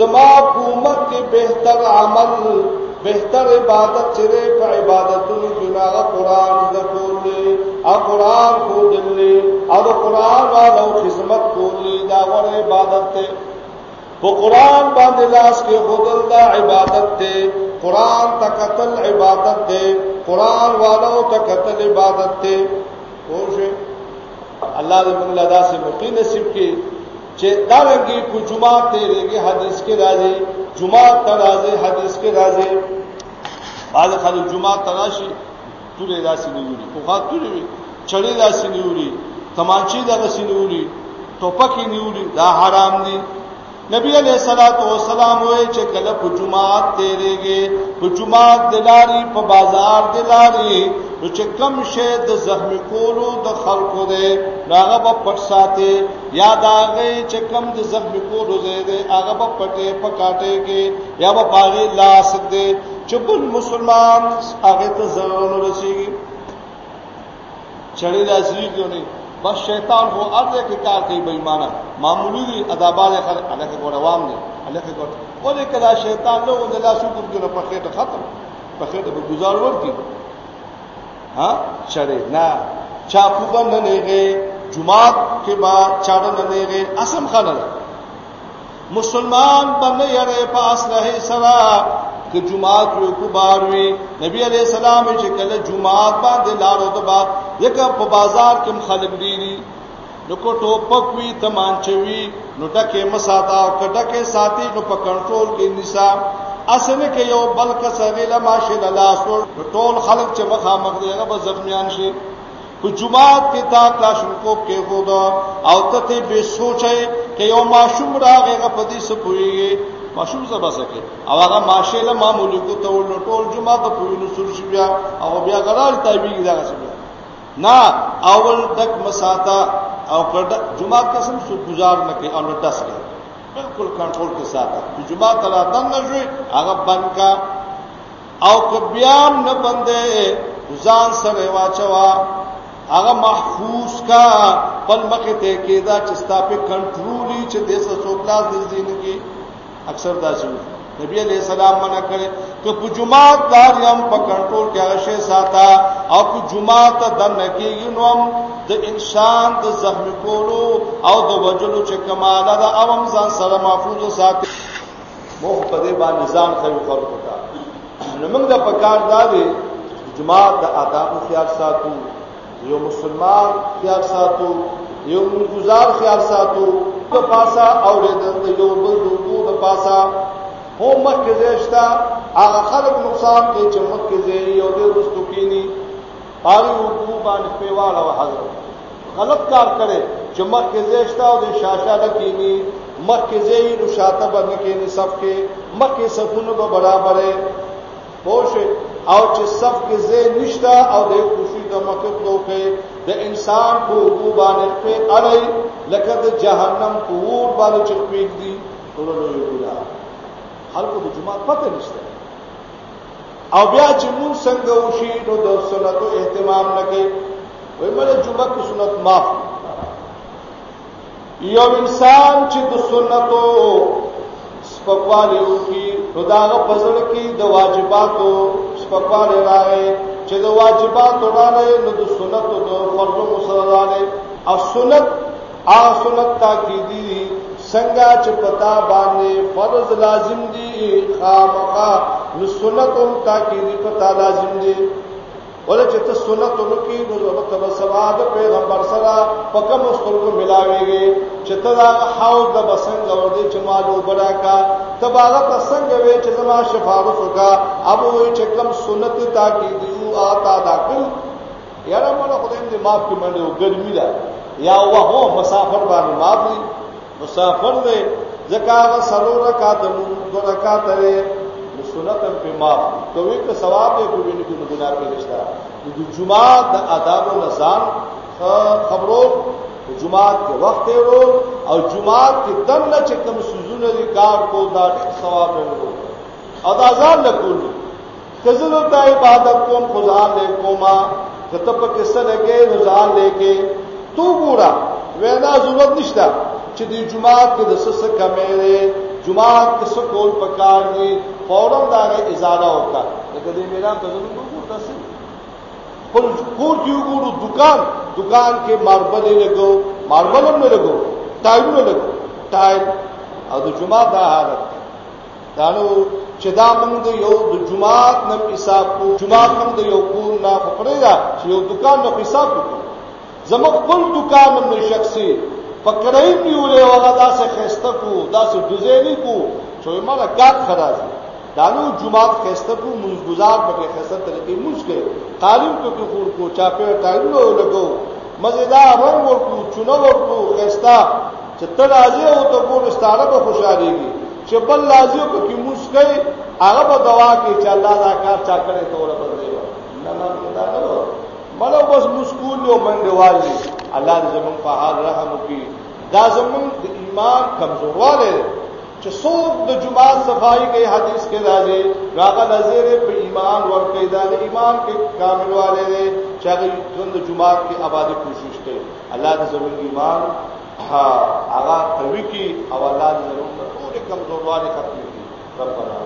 زما امت کې بهتر عمل، بهتر عبادت چره په عبادتونو کې قرآن ذکر دی او قرآن کو دلی او قرآن والو خدمت کولی دا غره عبادت ته په قرآن باندې لاس کې خودل دا عبادت ته قرآن تکتل عبادت ته قرآن والو تکتل عبادت ته خوشه الله دې موږ له داسې موقع نصیب کړي چې دا کو جمعه ته لري حدیث کې راځي جمعه ته راځي حدیث کې راځي بعض خلک جمعه ته راشي ټول داسې نیولي خو خاطر وي چړې داسې نیولي تمانچې داسې نیولي ټوپکې دا حرام دي نبی علیہ الصلوۃ والسلام وې چې کله په جمعات تیرېږي په جمعات دلاري په بازار دلاري نو چې کم شی د زخمی کولو د خلقو دی هغه په پټ ساتي یا دا غي چې کم د زخمی کولو زی هغه په پټه پکاټه کې یا په پاغي لاس دی چې بل مسلمان هغه ته ضرر رسیږي چړې راځي کوي بس شیطان هو ارزه کې کار کوي بېمانه معمولی دي ادابال خلک الکه ګور عوام دي الکه ګور. ولې کدا شیطان له د لاس کو د په خېټه ختم. په خېټه به گزار ورکی ها؟ چړې نه. چاپو باندې نه جمعات کے بعد چاڑا ننے گئے اسم خانہ مسلمان بن یړې پاس رہے سرا کہ جمعات یو کو باروي نبی علیہ السلام چې کله جمعات باندې لارو ته بعد یکه په بازار کې خلک دي نو کو ټوپک وی تمانچوي نو ټکه مساتا او کټکه ساتي نو په کنټرول کې نصاب اسنه کې یو بل کسره له ماشه د لاس ټول خلک چې مخامخ دی هغه زخمیان شي په جمعات کې تا کلاشن کو کې خدا او ته به سوچي کې یو ماشوم راغی هغه په دې سپويږي ماشوم زبا سکے او هغه ماشه له معمولی کو ته ول ټول جمعه ته پوینو سور شي بیا. او بیا غرال تایبی دا څه نه اول تک مساتا او کړه جمعه قسم سو گزار نه کوي او ډس کوي. بالکل کنټرول کے ساتھ چې جمعه تلا دن نشوي هغه بند کا. او کبیان نه بندې ځان سره واچوا هغه محفوظ کا. پل مخه ته کېدا چې ستا په کنټرولي چې دیسه څوکلاس نږدې نه کې اکثر دا شي نبی علیہ السلام منع کړي که په جمعات دار یم په کنټرول کې هغه شی ساته او په جمعات د نکیږي نو هم د انسان د زخم کولو او د وجلو چې کماله د اوم ځان سره محفوظ ساتي مو په دې باندې ځان خو خلکو ته نو موږ د پکار دا دی جمعات د آداب خیال ساتو، یو مسلمان خیال ساتو، یو گزار خیال ساتو د پاسا اوریدل د یو بل دغه د پاسا هو مکه زیشتا هغه خلق نقصان کوي چې مکه زی یو د رستو کینی۔ پاری وګو باندې پیواله او حضرت۔ غلط کار کړي چې مکه زیشتا او د شاشه د کینی مکه زی نو شاته باندې کینی صف کې مکه صفونه به برابرې پوښ او چې صف کې زی نشتا او د خوشي د مکه دوکې د انسان په وګو باندې په اړای لکه د جهنم په باندې چې پیګ دي ټول لوی ګناه خلکو د جمعه پته نشته. او بیا چې مون څنګه وشي، نو د سنتو اهتمام نه کوي. وای مله جمعه کې سنت معاف. یو انسان چې د سنتو سپکواله وکي نو داغه پزړ کې د واجباتو سپکواله راغی. چې د واجباتو راغی نو د سنتو د فرض مسلمانانه او سنت ا سنت تاکیدی څنګه چې پتا باندې فرض لازم دي خامخا نو سنت هم تاکیدی پتا لازم دي ولې چې ته سنت ورکی نو ته به سواد پیغمبر سره پکم مستلکو ملاويږي چې ته دا حوض د بسنګ اور دې چې مالو براکا تباغت څنګه وي چې زما شفاعت وکا اب وې چې کم سنت تاکیدی او آتا دا داخل یاره موږ خدای دې معاف کړي منډه ګرمي ده یا وه مسافر باندې معاف دي مسافر دی ځکه سلو رکعات دو رکعات لري سنت په معاف۔ کوي که ثواب یې کوي نه کوي ګناه کې نشته د جمعه د آداب او نظام خبرو جمعه کې وخت ورو او جمعه کې دم نه چې کوم سوزونه دي کار کو، دا ثواب ورو او دا ځان له کوي کزلو ته عبادت کوم خدای له کوما کته په کیسه لګي رضان لګي تو ګورا وینا ضرورت نشته چې د جمعات کې د سس کمې ده جمعات کې څه کول پکار دي فوراً دا غي ازاله وکړه لکه دې میرا ته زموږ ګور تاسو خپل کور کې وګورو دکان دکان کې ماربل لګو ماربل هم لګو ټایلونه لګو ټایل او د جمعات دا حالت۔ دانو چې دا موږ یو د جمعات نه حساب کو جمعات موږ د یو کور نه خبره ده چې یو دکان نه حساب وکړو زموږ خپل دکان هم شخصي پکړای نیولې هغه داسې خسته کو داسې دزېنی کو چې مالا ګات خراج دالو جمعات خسته کو منځ گزار په خسته طریقې منځ کې تعلیم کو کې خور کو چاپه ټایلو لګو مزیدار رنگ ورکو چونه ورکو خسته چې ته راځي او ته ګور ستاره به خوشاليږي چې بل راځي کو کې منځ کوي هغه به دوا کوي چې الله دا کار چا کړي ته ور بدلې نه نه دا نه مړو بس مسکول یو منډوال دي الله دې زمون په حال رحم وکړي دا زمون د ایمان کمزورواله چې څوک د جمعات صفائی کوي حدیث کې راځي راغه نظر په ایمان ور دا د ایمان کې کامل والے دي چې هغه د جمعات کې آبادی کوشش کوي الله دې زمون ایمان ها هغه قوي کی او الله دې زمون ټول کمزورواله ختم کړي ربنا۔